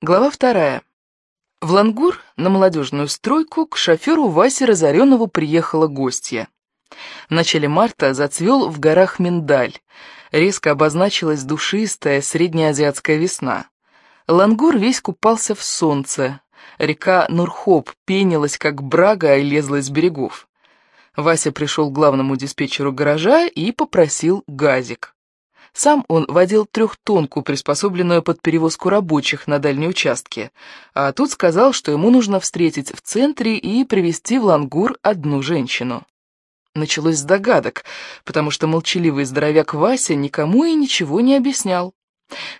Глава вторая. В Лангур на молодежную стройку к шоферу Васе Разоренову приехала гостья. В начале марта зацвел в горах миндаль. Резко обозначилась душистая среднеазиатская весна. Лангур весь купался в солнце. Река Нурхоп пенилась, как брага, и лезла из берегов. Вася пришел к главному диспетчеру гаража и попросил газик. Сам он водил трехтонку, приспособленную под перевозку рабочих на дальние участки, а тут сказал, что ему нужно встретить в центре и привести в Лангур одну женщину. Началось с догадок, потому что молчаливый здоровяк Вася никому и ничего не объяснял.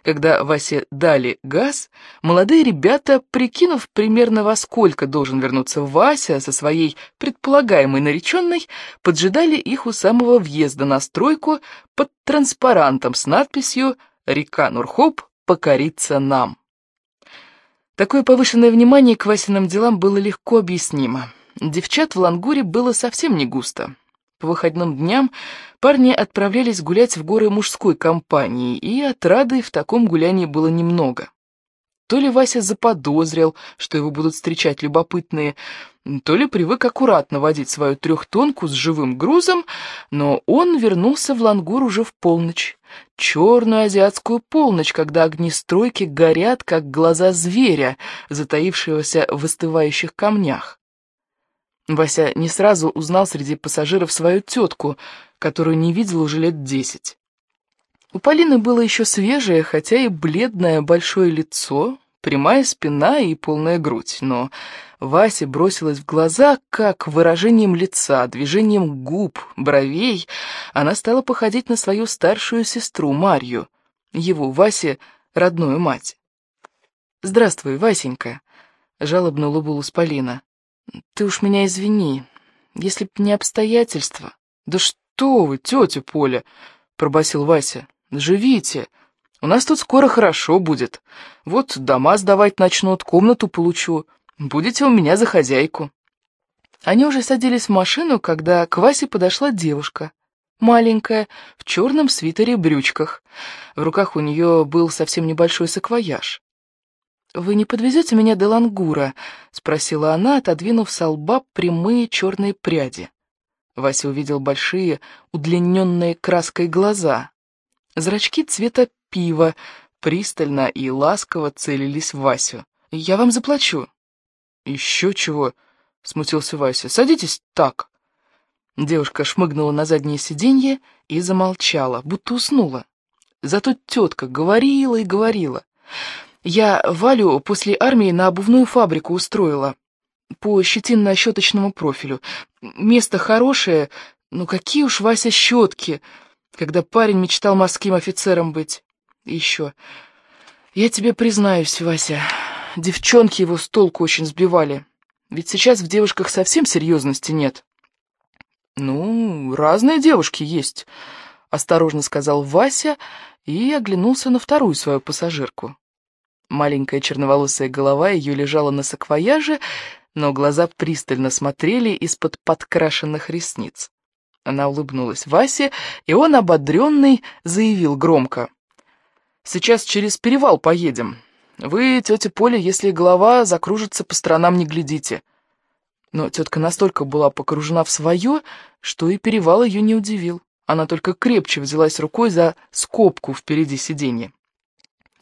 Когда Васе дали газ, молодые ребята, прикинув примерно во сколько должен вернуться Вася со своей предполагаемой нареченной, поджидали их у самого въезда на стройку под транспарантом с надписью «Река Нурхоп покорится нам». Такое повышенное внимание к Васиным делам было легко объяснимо. Девчат в Лангуре было совсем не густо. По выходным дням парни отправлялись гулять в горы мужской компании, и отрады в таком гулянии было немного. То ли Вася заподозрил, что его будут встречать любопытные, то ли привык аккуратно водить свою трехтонку с живым грузом, но он вернулся в Лангур уже в полночь. Черную азиатскую полночь, когда огни стройки горят, как глаза зверя, затаившегося в остывающих камнях. Вася не сразу узнал среди пассажиров свою тетку, которую не видел уже лет десять. У Полины было еще свежее, хотя и бледное большое лицо, прямая спина и полная грудь, но Васе бросилась в глаза, как выражением лица, движением губ, бровей, она стала походить на свою старшую сестру Марью, его, Васе, родную мать. «Здравствуй, Васенька», — жалобно улыбалась Полина. Ты уж меня извини, если б не обстоятельства. Да что вы, тетя Поля, пробасил Вася. Живите. У нас тут скоро хорошо будет. Вот дома сдавать начнут, комнату получу. Будете у меня за хозяйку. Они уже садились в машину, когда к Васе подошла девушка. Маленькая, в черном свитере-брючках. В руках у нее был совсем небольшой саквояж. «Вы не подвезете меня до Лангура?» — спросила она, отодвинув со лба прямые черные пряди. Вася увидел большие, удлиненные краской глаза. Зрачки цвета пива пристально и ласково целились в Васю. «Я вам заплачу». «Еще чего?» — смутился Вася. «Садитесь так». Девушка шмыгнула на заднее сиденье и замолчала, будто уснула. Зато тетка говорила и говорила. Я Валю после армии на обувную фабрику устроила. По щетинно-щеточному профилю. Место хорошее, но какие уж, Вася, щетки, когда парень мечтал морским офицером быть. И еще. Я тебе признаюсь, Вася, девчонки его с толку очень сбивали. Ведь сейчас в девушках совсем серьезности нет. Ну, разные девушки есть, осторожно сказал Вася и оглянулся на вторую свою пассажирку. Маленькая черноволосая голова ее лежала на саквояже, но глаза пристально смотрели из-под подкрашенных ресниц. Она улыбнулась Васе, и он, ободренный, заявил громко. «Сейчас через перевал поедем. Вы, тетя Поля, если голова закружится, по сторонам не глядите». Но тетка настолько была погружена в свое, что и перевал ее не удивил. Она только крепче взялась рукой за скобку впереди сиденья.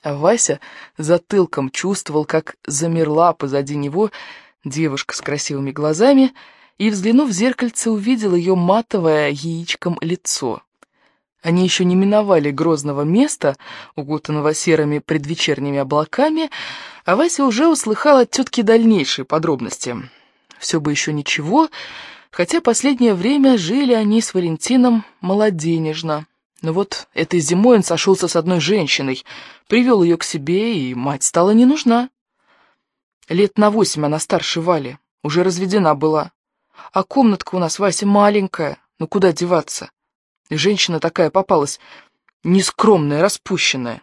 А Вася затылком чувствовал, как замерла позади него девушка с красивыми глазами, и, взглянув в зеркальце, увидел ее матовое яичком лицо. Они еще не миновали грозного места, укутанного серыми предвечерними облаками, а Вася уже услыхал от тетки дальнейшие подробности. Все бы еще ничего, хотя последнее время жили они с Валентином молоденежно. Но вот этой зимой он сошелся с одной женщиной, привел ее к себе, и мать стала не нужна. Лет на восемь она старше Вали, уже разведена была. А комнатка у нас, Вася, маленькая, ну куда деваться? И женщина такая попалась, нескромная, распущенная.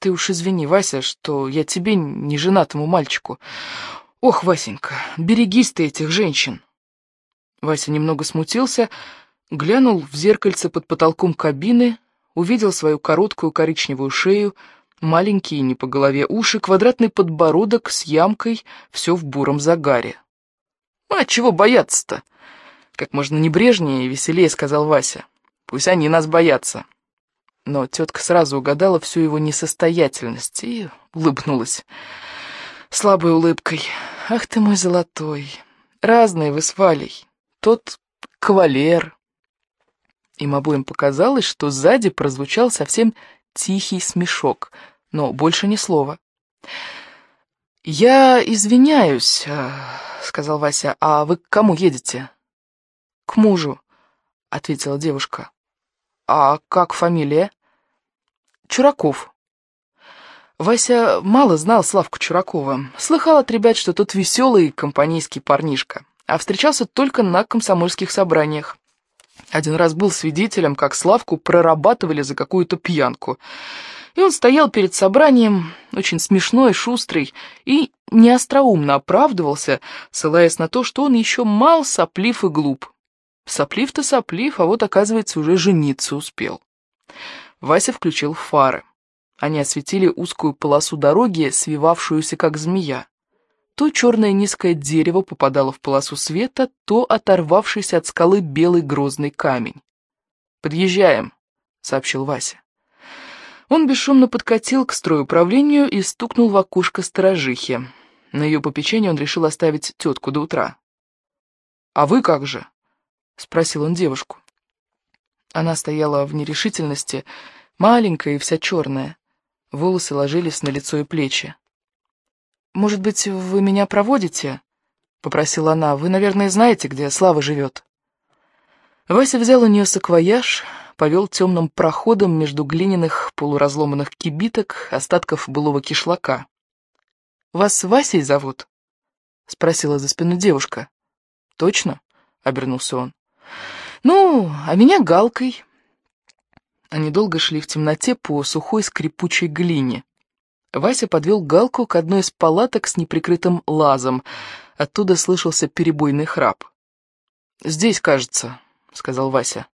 Ты уж извини, Вася, что я тебе, не женатому мальчику. Ох, Васенька, берегись ты этих женщин. Вася немного смутился, Глянул в зеркальце под потолком кабины, увидел свою короткую коричневую шею, Маленькие, не по голове уши, квадратный подбородок с ямкой, все в буром загаре. «А чего бояться-то?» Как можно небрежнее и веселее, сказал Вася. «Пусть они нас боятся». Но тетка сразу угадала всю его несостоятельность и улыбнулась. Слабой улыбкой. «Ах ты мой золотой! Разные вы с Валей. Тот кавалер». Им обоим показалось, что сзади прозвучал совсем тихий смешок, но больше ни слова. «Я извиняюсь», э, — сказал Вася, — «а вы к кому едете?» «К мужу», — ответила девушка. «А как фамилия?» «Чураков». Вася мало знал Славку Чуракова. Слыхал от ребят, что тот веселый компанейский парнишка, а встречался только на комсомольских собраниях. Один раз был свидетелем, как Славку прорабатывали за какую-то пьянку. И он стоял перед собранием, очень смешной, шустрый, и неостроумно оправдывался, ссылаясь на то, что он еще мал, соплив и глуп. Соплив-то соплив, а вот, оказывается, уже жениться успел. Вася включил фары. Они осветили узкую полосу дороги, свивавшуюся как змея. То черное низкое дерево попадало в полосу света, то оторвавшийся от скалы белый грозный камень. «Подъезжаем», — сообщил Вася. Он бесшумно подкатил к стройуправлению и стукнул в окошко сторожихи. На ее попечение он решил оставить тетку до утра. «А вы как же?» — спросил он девушку. Она стояла в нерешительности, маленькая и вся черная. Волосы ложились на лицо и плечи. «Может быть, вы меня проводите?» — попросила она. «Вы, наверное, знаете, где Слава живет». Вася взял у нее саквояж, повел темным проходом между глиняных полуразломанных кибиток, остатков былого кишлака. «Вас Васей зовут?» — спросила за спину девушка. «Точно?» — обернулся он. «Ну, а меня Галкой». Они долго шли в темноте по сухой скрипучей глине. Вася подвел Галку к одной из палаток с неприкрытым лазом. Оттуда слышался перебойный храп. «Здесь, кажется», — сказал Вася.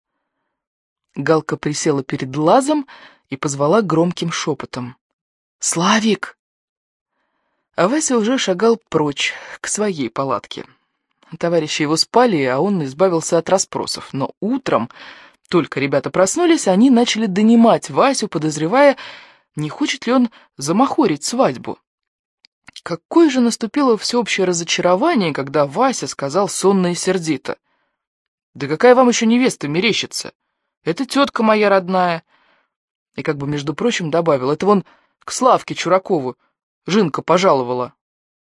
Галка присела перед лазом и позвала громким шепотом. «Славик!» А Вася уже шагал прочь, к своей палатке. Товарищи его спали, а он избавился от расспросов. Но утром, только ребята проснулись, они начали донимать Васю, подозревая, не хочет ли он замахорить свадьбу. Какое же наступило всеобщее разочарование, когда Вася сказал сонно и сердито. «Да какая вам еще невеста мерещится? Это тетка моя родная». И как бы, между прочим, добавил, это вон к Славке Чуракову Жинка пожаловала.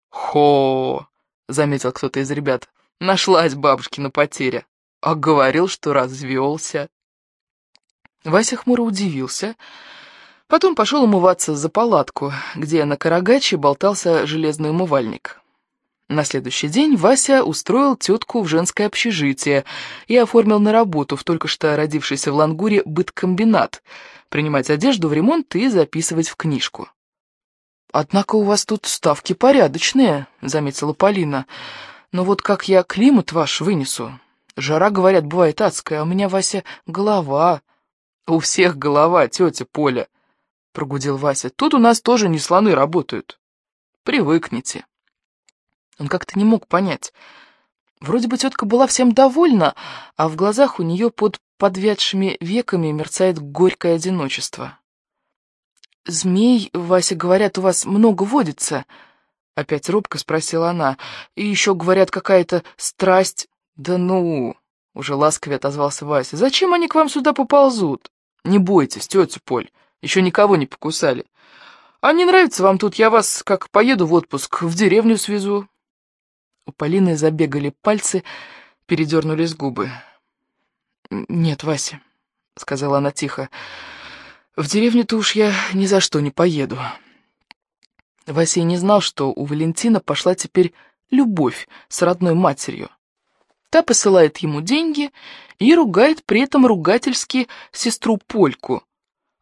«Хо!» — заметил кто-то из ребят. «Нашлась бабушкина потеря. А говорил, что развелся». Вася хмуро удивился, — Потом пошел умываться за палатку, где на Карагаче болтался железный умывальник. На следующий день Вася устроил тетку в женское общежитие и оформил на работу в только что родившийся в Лангуре быткомбинат, принимать одежду в ремонт и записывать в книжку. «Однако у вас тут ставки порядочные», — заметила Полина. «Но вот как я климат ваш вынесу? Жара, говорят, бывает адская, а у меня, Вася, голова». «У всех голова, тетя Поля», — прогудел Вася. «Тут у нас тоже не слоны работают. Привыкните». Он как-то не мог понять. Вроде бы тетка была всем довольна, а в глазах у нее под подвядшими веками мерцает горькое одиночество. «Змей, Вася, говорят, у вас много водится?» Опять робко спросила она. «И еще, говорят, какая-то страсть...» «Да ну!» — уже ласковее отозвался Вася. «Зачем они к вам сюда поползут? Не бойтесь, тетя Поль. Еще никого не покусали. А не нравится вам тут, я вас, как поеду в отпуск, в деревню свезу». У Полины забегали пальцы, передернулись губы. «Нет, Вася», — сказала она тихо, — «в деревню-то уж я ни за что не поеду». Вася не знал, что у Валентина пошла теперь любовь с родной матерью. Та посылает ему деньги и ругает при этом ругательски сестру Польку,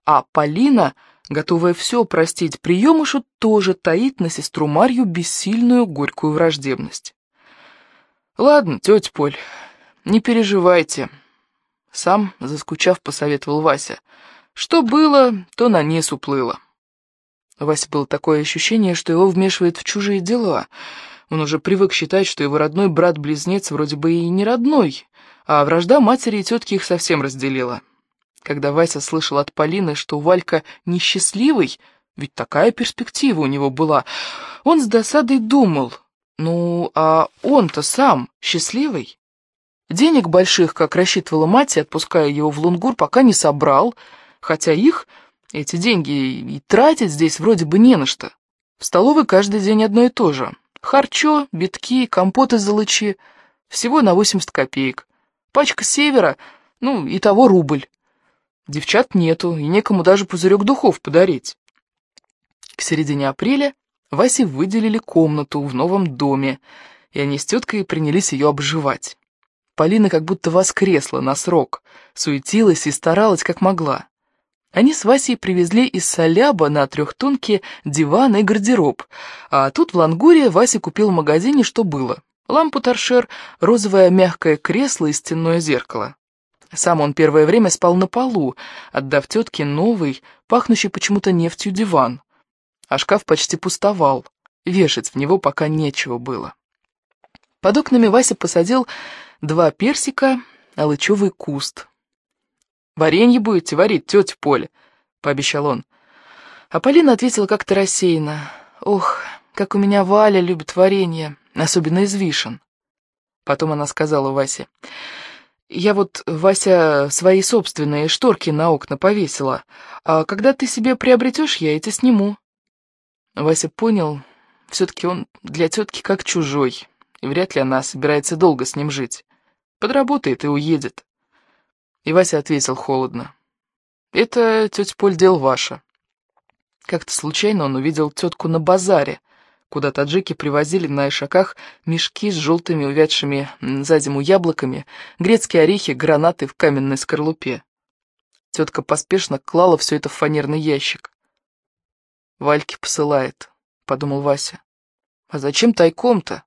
а Полина, готовая все простить приемышу, тоже таит на сестру Марью бессильную горькую враждебность. «Ладно, тетя Поль, не переживайте», — сам, заскучав, посоветовал Вася. «Что было, то на нес уплыло». Вася было такое ощущение, что его вмешивает в чужие дела. Он уже привык считать, что его родной брат-близнец вроде бы и не родной, а вражда матери и тетки их совсем разделила. Когда Вася слышал от Полины, что Валька несчастливый, ведь такая перспектива у него была, он с досадой думал, ну, а он-то сам счастливый? Денег больших, как рассчитывала мать, отпуская его в Лунгур, пока не собрал, хотя их, эти деньги, и тратить здесь вроде бы не на что. В столовой каждый день одно и то же. Харчо, битки, компот из залычи. Всего на 80 копеек. Пачка севера, ну, и того рубль. Девчат нету, и некому даже пузырек духов подарить. К середине апреля Васе выделили комнату в новом доме, и они с теткой принялись ее обживать. Полина как будто воскресла на срок, суетилась и старалась как могла. Они с Васей привезли из Соляба на трехтонке диван и гардероб, а тут в Лангуре Вася купил в магазине, что было. Лампу-торшер, розовое мягкое кресло и стенное зеркало. Сам он первое время спал на полу, отдав тетке новый, пахнущий почему-то нефтью диван. А шкаф почти пустовал, вешать в него пока нечего было. Под окнами Вася посадил два персика, алычевый куст. «Варенье будете варить, тетя Поля», — пообещал он. А Полина ответила как-то рассеянно. «Ох, как у меня Валя любит варенье, особенно из вишен». Потом она сказала Васе, «Я вот, Вася, свои собственные шторки на окна повесила, а когда ты себе приобретешь, я эти сниму». Вася понял, все-таки он для тетки как чужой, и вряд ли она собирается долго с ним жить. Подработает и уедет. И Вася ответил холодно. «Это, тетя Поль, дело ваше». Как-то случайно он увидел тетку на базаре, куда таджики привозили на ишаках мешки с желтыми увядшими за зиму яблоками, грецкие орехи, гранаты в каменной скорлупе. Тетка поспешно клала все это в фанерный ящик. «Вальки посылает», — подумал Вася. «А зачем тайком-то?